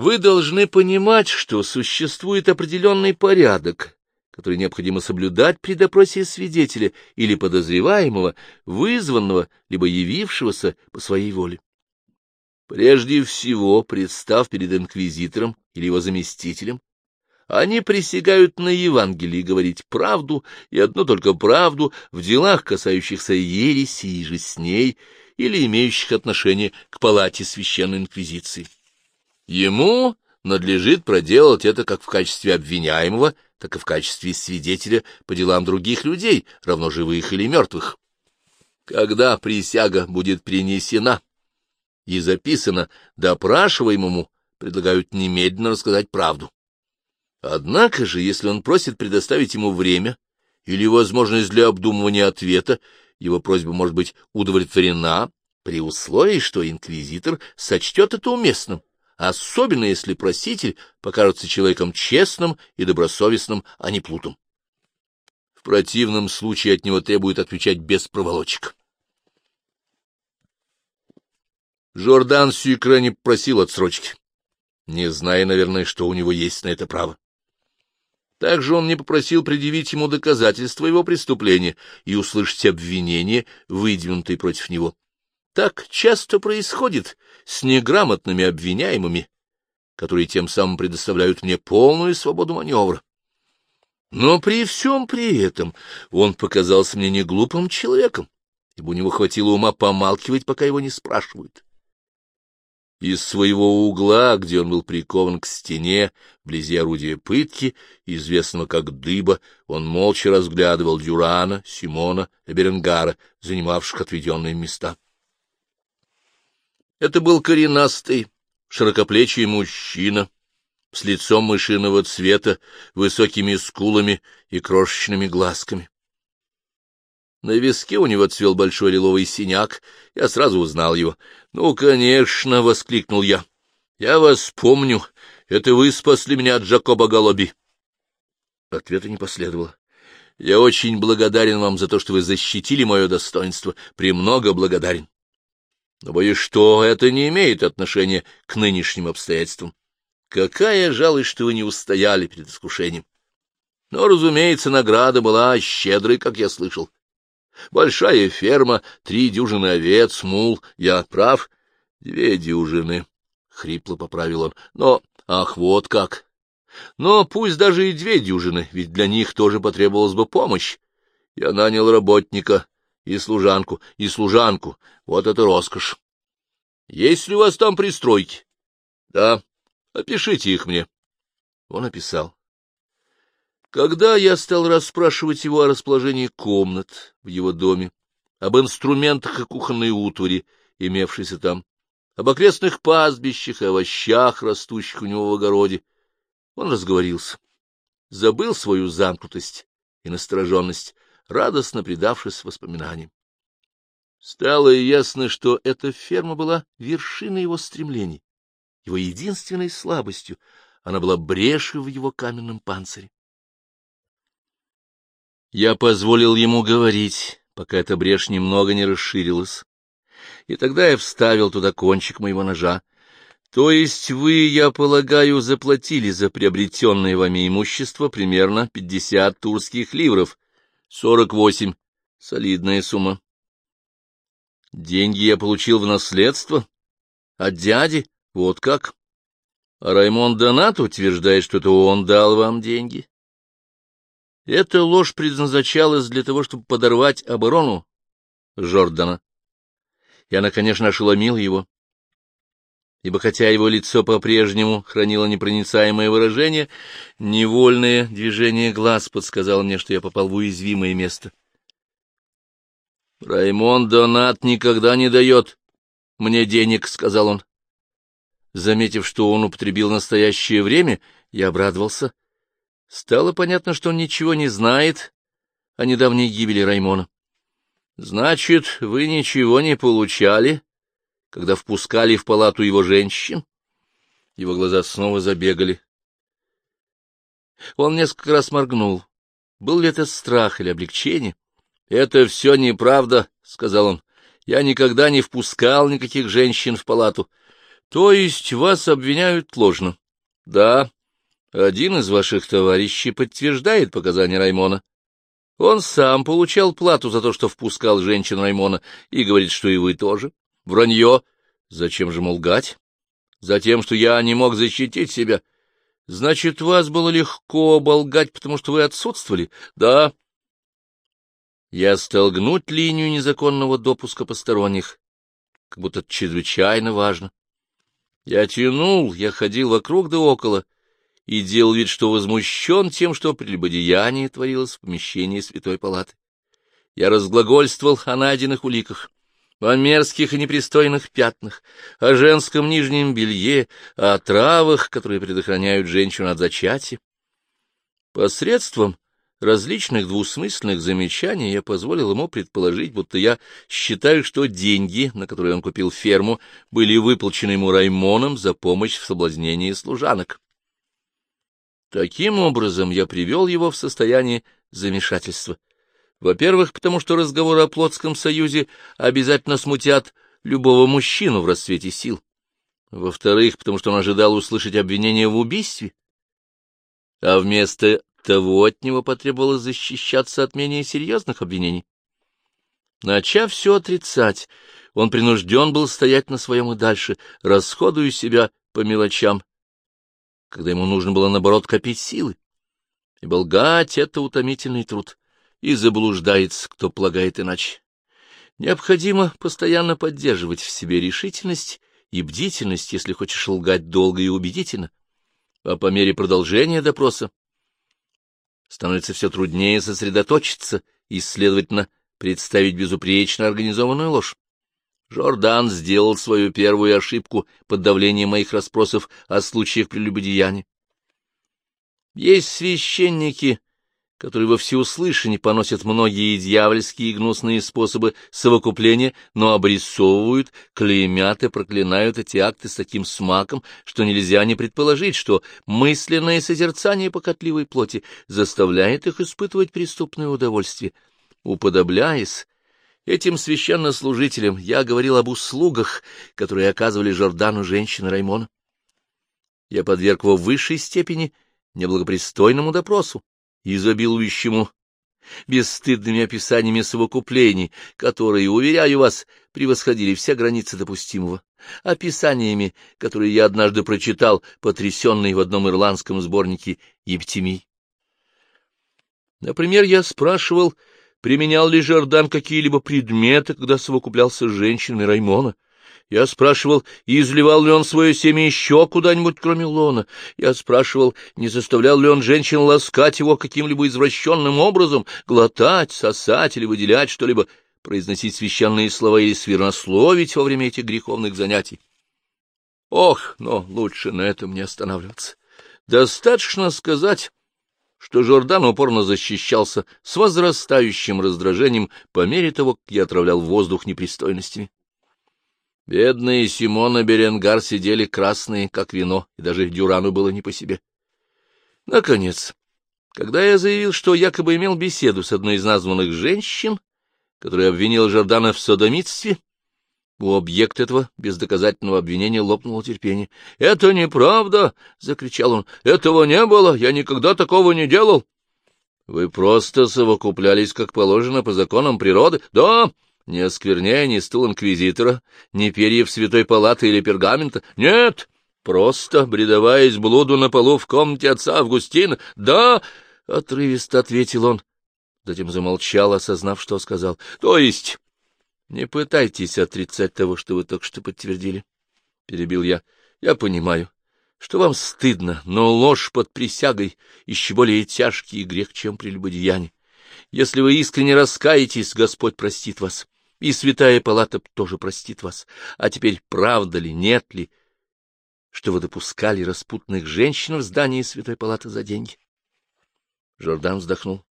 Вы должны понимать, что существует определенный порядок, который необходимо соблюдать при допросе свидетеля или подозреваемого, вызванного либо явившегося по своей воле. Прежде всего, представ перед инквизитором или его заместителем, они присягают на Евангелие говорить правду и одну только правду в делах, касающихся ереси и же с ней, или имеющих отношение к палате Священной Инквизиции. Ему надлежит проделать это как в качестве обвиняемого, так и в качестве свидетеля по делам других людей, равно живых или мертвых. Когда присяга будет принесена и записана, допрашиваемому предлагают немедленно рассказать правду. Однако же, если он просит предоставить ему время или возможность для обдумывания ответа, его просьба может быть удовлетворена при условии, что инквизитор сочтет это уместным, особенно если проситель покажется человеком честным и добросовестным, а не плутом. В противном случае от него требуют отвечать без проволочек. Жордан Сюкра не просил отсрочки, не зная, наверное, что у него есть на это право. Также он не попросил предъявить ему доказательства его преступления и услышать обвинения, выдвинутые против него. Так часто происходит с неграмотными обвиняемыми, которые тем самым предоставляют мне полную свободу маневра. Но при всем при этом он показался мне не глупым человеком, ибо у него хватило ума помалкивать, пока его не спрашивают. Из своего угла, где он был прикован к стене, вблизи орудия пытки, известного как дыба, он молча разглядывал Дюрана, Симона и Беренгара, занимавших отведенные места. Это был коренастый, широкоплечий мужчина, с лицом мышиного цвета, высокими скулами и крошечными глазками. На виске у него цвел большой лиловый синяк, я сразу узнал его. — Ну, конечно, — воскликнул я. — Я вас помню. Это вы спасли меня от Джакоба Голоби. Ответа не последовало. — Я очень благодарен вам за то, что вы защитили мое достоинство. Премного благодарен. Но боюсь, что это не имеет отношения к нынешним обстоятельствам. Какая жалость, что вы не устояли перед искушением. Но, разумеется, награда была щедрой, как я слышал. Большая ферма, три дюжины овец, мул. Я прав? Две дюжины, — хрипло поправил он. Но, ах, вот как! Но пусть даже и две дюжины, ведь для них тоже потребовалась бы помощь. Я нанял работника и служанку, и служанку. Вот это роскошь! Есть ли у вас там пристройки? Да. Опишите их мне. Он описал. Когда я стал расспрашивать его о расположении комнат в его доме, об инструментах и кухонной утвари, имевшейся там, об окрестных пастбищах и овощах, растущих у него в огороде, он разговорился, забыл свою замкнутость и настороженность, радостно предавшись воспоминаниям. Стало ясно, что эта ферма была вершиной его стремлений, его единственной слабостью, она была брешью в его каменном панцире. Я позволил ему говорить, пока эта брешь немного не расширилась. И тогда я вставил туда кончик моего ножа. То есть вы, я полагаю, заплатили за приобретенное вами имущество примерно пятьдесят турских ливров. Сорок восемь. Солидная сумма. Деньги я получил в наследство? От дяди? Вот как? А Раймон Донат утверждает, что это он дал вам деньги. Эта ложь предназначалась для того, чтобы подорвать оборону Жордана. И она, конечно, ошеломила его. Ибо хотя его лицо по-прежнему хранило непроницаемое выражение, невольное движение глаз подсказало мне, что я попал в уязвимое место. «Раймон Донат никогда не дает мне денег», — сказал он. Заметив, что он употребил настоящее время, я обрадовался — Стало понятно, что он ничего не знает о недавней гибели Раймона. — Значит, вы ничего не получали, когда впускали в палату его женщин? Его глаза снова забегали. Он несколько раз моргнул. Был ли это страх или облегчение? — Это все неправда, — сказал он. — Я никогда не впускал никаких женщин в палату. То есть вас обвиняют ложно? Да. Один из ваших товарищей подтверждает показания Раймона. Он сам получал плату за то, что впускал женщин Раймона, и говорит, что и вы тоже. Вранье. Зачем же, мол, гать? Затем, что я не мог защитить себя. Значит, вас было легко оболгать, потому что вы отсутствовали? Да. Я стал гнуть линию незаконного допуска посторонних, как будто чрезвычайно важно. Я тянул, я ходил вокруг да около и делал вид, что возмущен тем, что прелюбодеяние творилось в помещении Святой Палаты. Я разглагольствовал о найденных уликах, о мерзких и непристойных пятнах, о женском нижнем белье, о травах, которые предохраняют женщину от зачатия. Посредством различных двусмысленных замечаний я позволил ему предположить, будто я считаю, что деньги, на которые он купил ферму, были выплачены ему Раймоном за помощь в соблазнении служанок. Таким образом, я привел его в состояние замешательства. Во-первых, потому что разговоры о Плотском союзе обязательно смутят любого мужчину в расцвете сил. Во-вторых, потому что он ожидал услышать обвинение в убийстве. А вместо того от него потребовалось защищаться от менее серьезных обвинений. Начав все отрицать, он принужден был стоять на своем и дальше, расходуя себя по мелочам, когда ему нужно было, наоборот, копить силы. И лгать — это утомительный труд, и заблуждается, кто полагает иначе. Необходимо постоянно поддерживать в себе решительность и бдительность, если хочешь лгать долго и убедительно. А по мере продолжения допроса становится все труднее сосредоточиться и, следовательно, представить безупречно организованную ложь. Жордан сделал свою первую ошибку под давлением моих расспросов о случаях прелюбодеяния. Есть священники, которые во всеуслышание поносят многие дьявольские и гнусные способы совокупления, но обрисовывают, клеймят и проклинают эти акты с таким смаком, что нельзя не предположить, что мысленное созерцание покотливой плоти заставляет их испытывать преступное удовольствие. Уподобляясь этим священнослужителям, я говорил об услугах, которые оказывали Жордану женщины Раймона. Я подверг его в высшей степени неблагопристойному допросу, изобилующему бесстыдными описаниями совокуплений, которые, уверяю вас, превосходили все границы допустимого, описаниями, которые я однажды прочитал, потрясенный в одном ирландском сборнике Ептимий. Например, я спрашивал, применял ли Жордан какие-либо предметы, когда совокуплялся с женщиной Раймона. Я спрашивал, изливал ли он свое семя еще куда-нибудь, кроме лона. Я спрашивал, не заставлял ли он женщин ласкать его каким-либо извращенным образом, глотать, сосать или выделять что-либо, произносить священные слова или свирнословить во время этих греховных занятий. Ох, но лучше на этом не останавливаться. Достаточно сказать, что Жордан упорно защищался с возрастающим раздражением по мере того, как я отравлял воздух непристойностями. Бедные Симон и Беренгар сидели красные, как вино, и даже Дюрану было не по себе. Наконец, когда я заявил, что якобы имел беседу с одной из названных женщин, которая обвинила Жордана в содомитстве, у объекта этого бездоказательного обвинения лопнуло терпение. — Это неправда! — закричал он. — Этого не было! Я никогда такого не делал! — Вы просто совокуплялись, как положено, по законам природы? — Да! Не ни стул инквизитора, ни перьев святой палаты или пергамента. Нет, просто бредоваясь блуду на полу в комнате отца Августина. Да, — отрывисто ответил он. Затем замолчал, осознав, что сказал. — То есть... Не пытайтесь отрицать того, что вы только что подтвердили, — перебил я. — Я понимаю, что вам стыдно, но ложь под присягой еще более тяжкий грех, чем прелюбодеяние. Если вы искренне раскаетесь, Господь простит вас, и святая палата тоже простит вас. А теперь правда ли, нет ли, что вы допускали распутных женщин в здании святой палаты за деньги? Жордан вздохнул.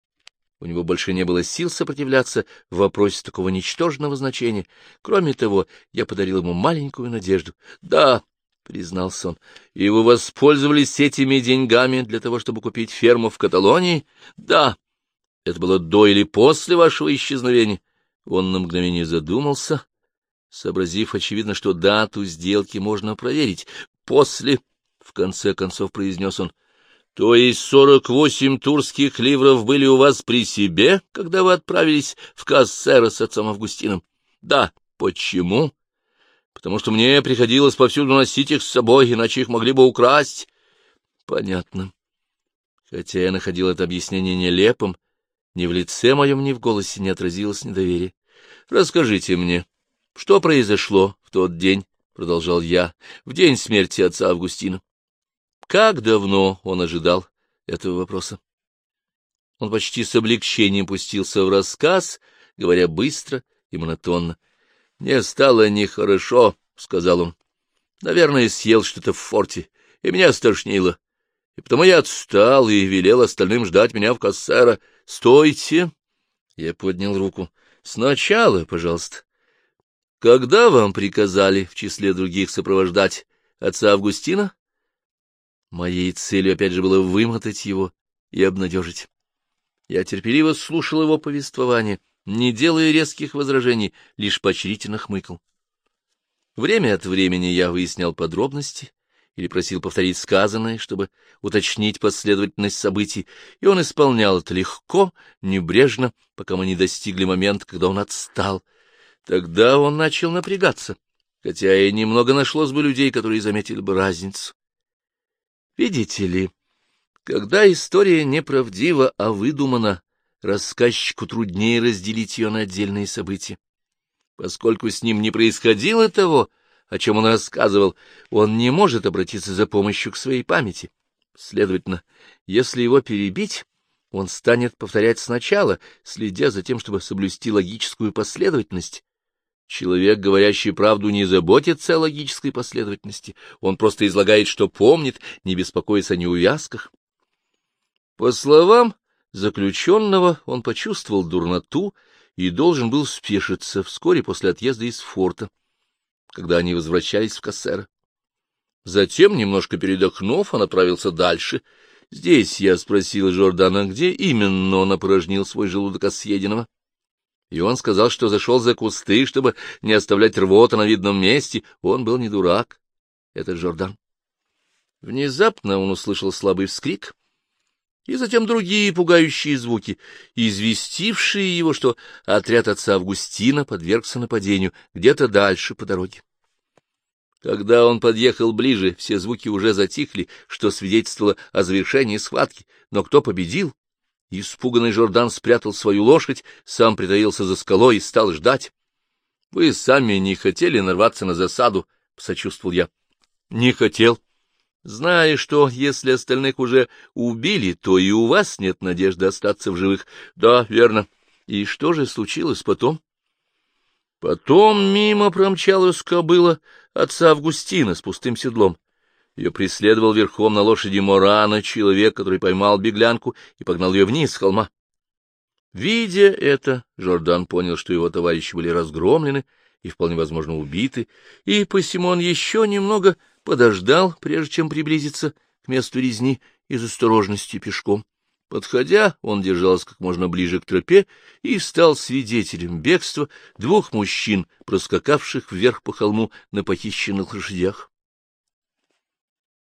У него больше не было сил сопротивляться в вопросе такого ничтожного значения. Кроме того, я подарил ему маленькую надежду. — Да, — признался он, — и вы воспользовались этими деньгами для того, чтобы купить ферму в Каталонии? — Да. Это было до или после вашего исчезновения? Он на мгновение задумался, сообразив, очевидно, что дату сделки можно проверить. После, — в конце концов произнес он, — то есть сорок восемь турских ливров были у вас при себе, когда вы отправились в Кассера с отцом Августином? — Да. Почему? — Потому что мне приходилось повсюду носить их с собой, иначе их могли бы украсть. — Понятно. Хотя я находил это объяснение нелепым, ни в лице моем, ни в голосе не отразилось недоверие. — Расскажите мне, что произошло в тот день, — продолжал я, — в день смерти отца Августина? Как давно он ожидал этого вопроса? Он почти с облегчением пустился в рассказ, говоря быстро и монотонно. — Мне стало нехорошо, — сказал он. — Наверное, съел что-то в форте, и меня стошнило. И потому я отстал и велел остальным ждать меня в кассера. — Стойте! — я поднял руку. — Сначала, пожалуйста. Когда вам приказали в числе других сопровождать отца Августина? Моей целью опять же было вымотать его и обнадежить. Я терпеливо слушал его повествование, не делая резких возражений, лишь поочерительно хмыкал. Время от времени я выяснял подробности или просил повторить сказанное, чтобы уточнить последовательность событий, и он исполнял это легко, небрежно, пока мы не достигли момента, когда он отстал — Тогда он начал напрягаться, хотя и немного нашлось бы людей, которые заметили бы разницу. Видите ли, когда история неправдива, а выдумана, рассказчику труднее разделить ее на отдельные события. Поскольку с ним не происходило того, о чем он рассказывал, он не может обратиться за помощью к своей памяти. Следовательно, если его перебить, он станет повторять сначала, следя за тем, чтобы соблюсти логическую последовательность, Человек, говорящий правду, не заботится о логической последовательности, он просто излагает, что помнит, не беспокоится о неувязках. По словам заключенного, он почувствовал дурноту и должен был спешиться вскоре после отъезда из форта, когда они возвращались в Кассера. Затем, немножко передохнув, он отправился дальше. Здесь я спросил Жордана, где именно он опорожнил свой желудок от съеденного и он сказал, что зашел за кусты, чтобы не оставлять рвота на видном месте. Он был не дурак, это Жордан. Внезапно он услышал слабый вскрик, и затем другие пугающие звуки, известившие его, что отряд отца Августина подвергся нападению где-то дальше по дороге. Когда он подъехал ближе, все звуки уже затихли, что свидетельствовало о завершении схватки. Но кто победил, Испуганный Жордан спрятал свою лошадь, сам притаился за скалой и стал ждать. — Вы сами не хотели нарваться на засаду, — посочувствовал я. — Не хотел. Зная, что если остальных уже убили, то и у вас нет надежды остаться в живых. Да, верно. И что же случилось потом? Потом мимо промчалась кобыла отца Августина с пустым седлом. Ее преследовал верхом на лошади Морана человек, который поймал беглянку и погнал ее вниз с холма. Видя это, Жордан понял, что его товарищи были разгромлены и, вполне возможно, убиты, и посему он еще немного подождал, прежде чем приблизиться к месту резни из осторожности пешком. Подходя, он держался как можно ближе к тропе и стал свидетелем бегства двух мужчин, проскакавших вверх по холму на похищенных лошадях.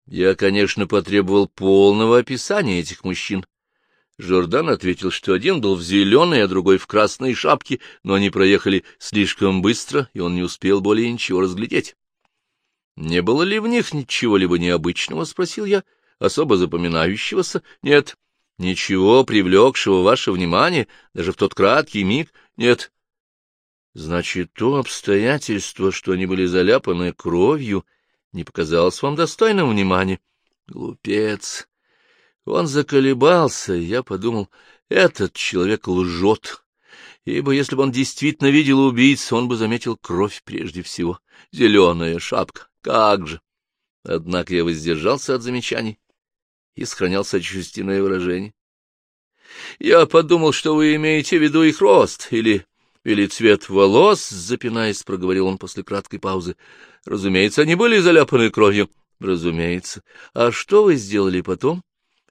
Я, конечно, потребовал полного описания этих мужчин. Жордан ответил, что один был в зеленой, а другой в красной шапке, но они проехали слишком быстро, и он не успел более ничего разглядеть. — Не было ли в них ничего-либо необычного? — спросил я. — Особо запоминающегося? — Нет. — Ничего, привлекшего ваше внимание, даже в тот краткий миг? — Нет. — Значит, то обстоятельство, что они были заляпаны кровью, — не показалось вам достойным внимания. Глупец! Он заколебался, и я подумал, этот человек лжет, ибо если бы он действительно видел убийц, он бы заметил кровь прежде всего. Зеленая шапка, как же! Однако я воздержался от замечаний и сохранял сочувственное выражение. Я подумал, что вы имеете в виду их рост, или или цвет волос, запинаясь, проговорил он после краткой паузы. Разумеется, они были заляпаны кровью. Разумеется. А что вы сделали потом?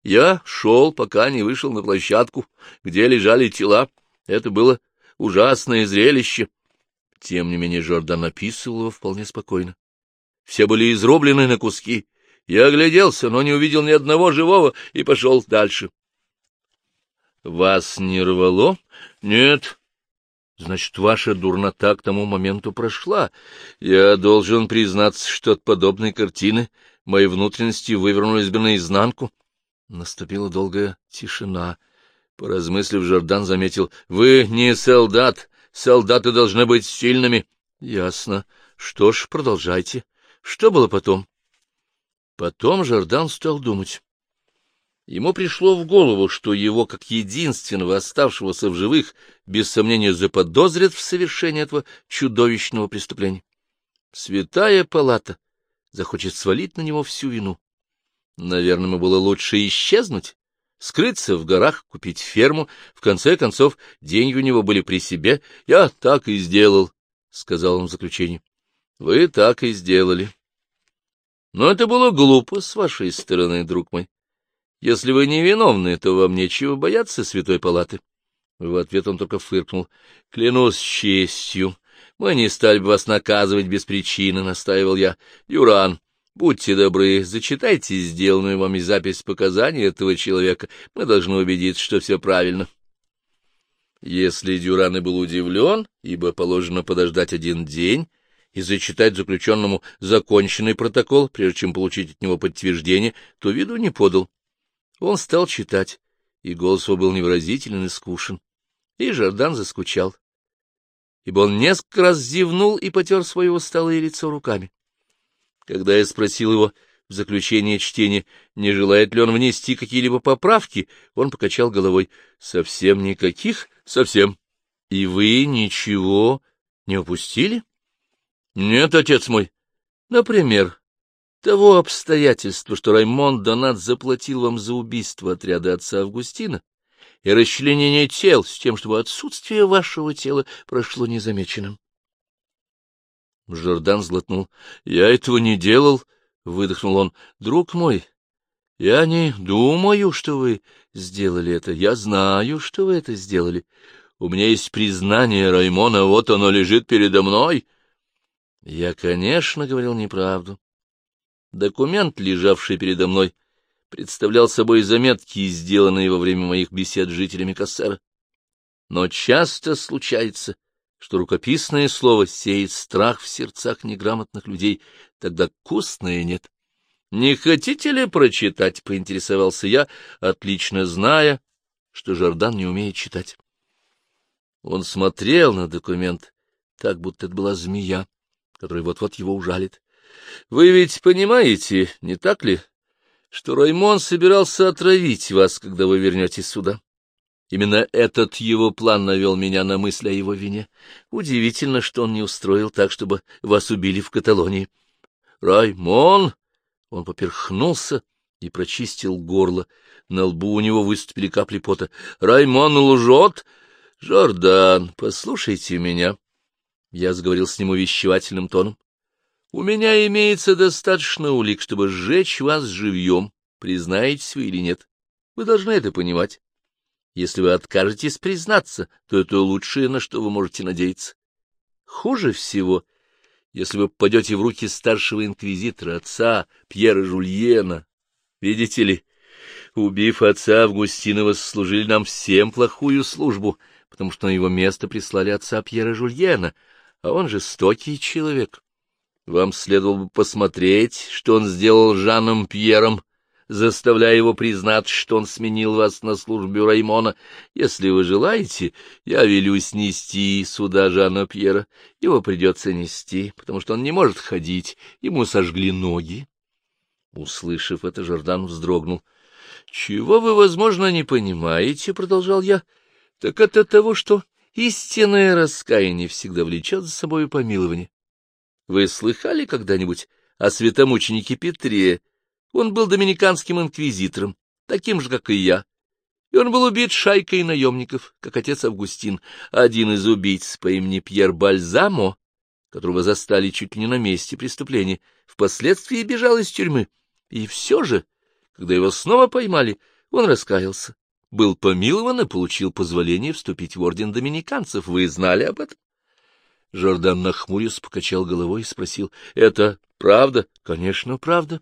Я шел, пока не вышел на площадку, где лежали тела. Это было ужасное зрелище. Тем не менее Жордан описывал его вполне спокойно. Все были изрублены на куски. Я огляделся, но не увидел ни одного живого и пошел дальше. — Вас не рвало? — Нет. — Значит, ваша дурнота к тому моменту прошла. Я должен признаться, что от подобной картины мои внутренности вывернулись бы наизнанку. Наступила долгая тишина. Поразмыслив, Жордан заметил, — Вы не солдат, солдаты должны быть сильными. — Ясно. Что ж, продолжайте. Что было потом? Потом Жордан стал думать. Ему пришло в голову, что его, как единственного оставшегося в живых, без сомнения заподозрят в совершении этого чудовищного преступления. Святая палата захочет свалить на него всю вину. Наверное, ему было лучше исчезнуть, скрыться в горах, купить ферму. В конце концов, деньги у него были при себе. Я так и сделал, — сказал он в заключении. — Вы так и сделали. Но это было глупо с вашей стороны, друг мой. Если вы невиновны, то вам нечего бояться святой палаты. В ответ он только фыркнул. — Клянусь честью, мы не стали бы вас наказывать без причины, — настаивал я. — Юран, будьте добры, зачитайте сделанную вами запись показаний этого человека. Мы должны убедиться, что все правильно. Если Дюран и был удивлен, ибо положено подождать один день и зачитать заключенному законченный протокол, прежде чем получить от него подтверждение, то виду не подал. Он стал читать, и голос его был невыразителен и скушен. И Жордан заскучал, ибо он несколько раз зевнул и потер свое усталое лицо руками. Когда я спросил его в заключение чтения, не желает ли он внести какие-либо поправки, он покачал головой. — Совсем никаких? — Совсем. — И вы ничего не упустили? — Нет, отец мой. — Например, того обстоятельства, что Раймонд Донат заплатил вам за убийство отряда отца Августина и расчленение тел с тем, чтобы отсутствие вашего тела прошло незамеченным. Жордан злотнул. — Я этого не делал, — выдохнул он. — Друг мой, я не думаю, что вы сделали это. Я знаю, что вы это сделали. У меня есть признание Раймона, вот оно лежит передо мной. Я, конечно, говорил неправду. Документ, лежавший передо мной, представлял собой заметки, сделанные во время моих бесед с жителями Кассера. Но часто случается, что рукописное слово сеет страх в сердцах неграмотных людей, тогда вкусное нет. «Не хотите ли прочитать?» — поинтересовался я, отлично зная, что Жордан не умеет читать. Он смотрел на документ, так будто это была змея, которая вот-вот его ужалит. Вы ведь понимаете, не так ли, что Раймон собирался отравить вас, когда вы вернетесь сюда? Именно этот его план навел меня на мысль о его вине. Удивительно, что он не устроил так, чтобы вас убили в Каталонии. Раймон! Он поперхнулся и прочистил горло. На лбу у него выступили капли пота. Раймон лжет! Жордан, послушайте меня. Я заговорил с ним увещевательным тоном. У меня имеется достаточно улик, чтобы сжечь вас живьем, признаетесь вы или нет. Вы должны это понимать. Если вы откажетесь признаться, то это лучшее, на что вы можете надеяться. Хуже всего, если вы попадете в руки старшего инквизитора, отца Пьера Жульена. Видите ли, убив отца Августина, вы служили нам всем плохую службу, потому что на его место прислали отца Пьера Жульена, а он жестокий человек. Вам следовало бы посмотреть, что он сделал Жаном Пьером, заставляя его признать, что он сменил вас на службе Раймона. Если вы желаете, я велю снести сюда Жана Пьера. Его придется нести, потому что он не может ходить, ему сожгли ноги. Услышав это, Жордан вздрогнул. — Чего вы, возможно, не понимаете, — продолжал я, — так это того, что истинное раскаяние всегда влечет за собой помилование. Вы слыхали когда-нибудь о святомученике Петре? Он был доминиканским инквизитором, таким же, как и я. И он был убит шайкой наемников, как отец Августин. Один из убийц по имени Пьер Бальзамо, которого застали чуть ли не на месте преступления, впоследствии бежал из тюрьмы. И все же, когда его снова поймали, он раскаялся, был помилован и получил позволение вступить в орден доминиканцев. Вы знали об этом? Жордан нахмурился, покачал головой и спросил. — Это правда? — Конечно, правда.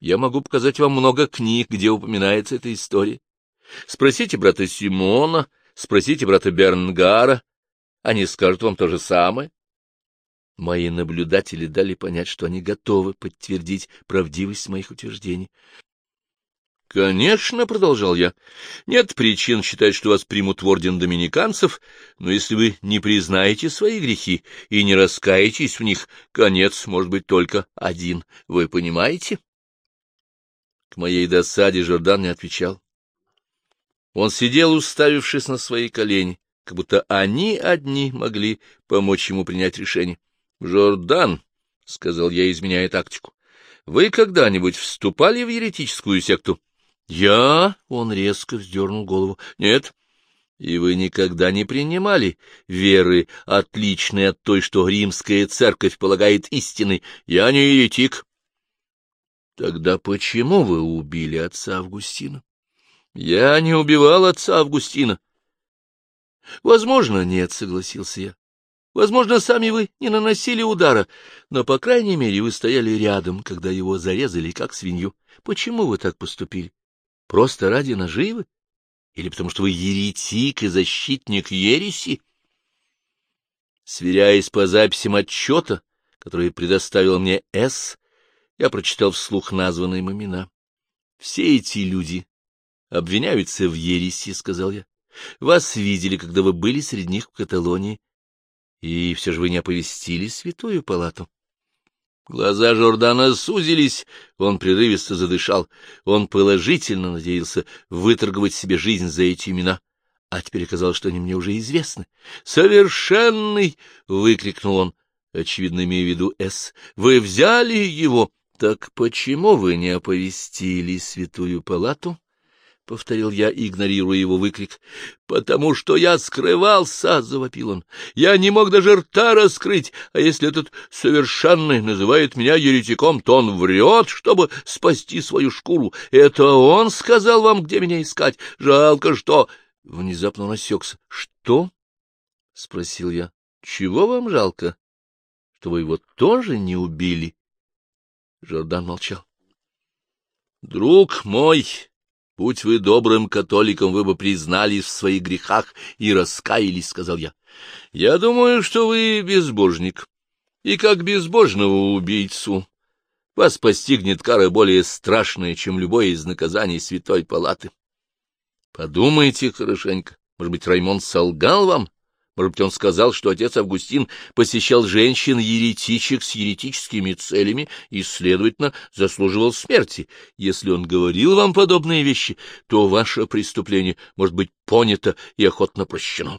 Я могу показать вам много книг, где упоминается эта история. Спросите брата Симона, спросите брата Бернгара. Они скажут вам то же самое. Мои наблюдатели дали понять, что они готовы подтвердить правдивость моих утверждений. — Конечно, — продолжал я, — нет причин считать, что вас примут в орден доминиканцев, но если вы не признаете свои грехи и не раскаетесь в них, конец может быть только один. Вы понимаете? К моей досаде Жордан не отвечал. Он сидел, уставившись на свои колени, как будто они одни могли помочь ему принять решение. — Жордан, — сказал я, изменяя тактику, — вы когда-нибудь вступали в еретическую секту? — Я? — он резко вздернул голову. — Нет. — И вы никогда не принимали веры, отличной от той, что римская церковь полагает истиной. Я не еретик. — Тогда почему вы убили отца Августина? — Я не убивал отца Августина. — Возможно, нет, — согласился я. Возможно, сами вы не наносили удара, но, по крайней мере, вы стояли рядом, когда его зарезали, как свинью. Почему вы так поступили? Просто ради наживы? Или потому что вы еретик и защитник ереси? Сверяясь по записям отчета, который предоставил мне С, я прочитал вслух названные им имена. Все эти люди обвиняются в ереси, — сказал я. Вас видели, когда вы были среди них в Каталонии, и все же вы не оповестили святую палату. Глаза Жордана сузились, он прерывисто задышал. Он положительно надеялся выторговать себе жизнь за эти имена, а теперь оказалось, что они мне уже известны. «Совершенный!» — выкрикнул он, очевидно имея в виду «С». «Вы взяли его? Так почему вы не оповестили святую палату?» — повторил я, игнорируя его выкрик. — Потому что я скрывался, — завопил он. — Я не мог даже рта раскрыть, а если этот совершенный называет меня еретиком, то он врет, чтобы спасти свою шкуру. Это он сказал вам, где меня искать. Жалко, что... Внезапно он осекся. — Что? — спросил я. — Чего вам жалко? Что вы его тоже не убили? Жордан молчал. — Друг мой, — Будь вы добрым католиком, вы бы признались в своих грехах и раскаялись, — сказал я. — Я думаю, что вы безбожник, и как безбожного убийцу вас постигнет кара более страшная, чем любое из наказаний святой палаты. Подумайте хорошенько, может быть, Раймон солгал вам? Может быть, он сказал, что отец Августин посещал женщин-еретичек с еретическими целями и, следовательно, заслуживал смерти. Если он говорил вам подобные вещи, то ваше преступление может быть понято и охотно прощено.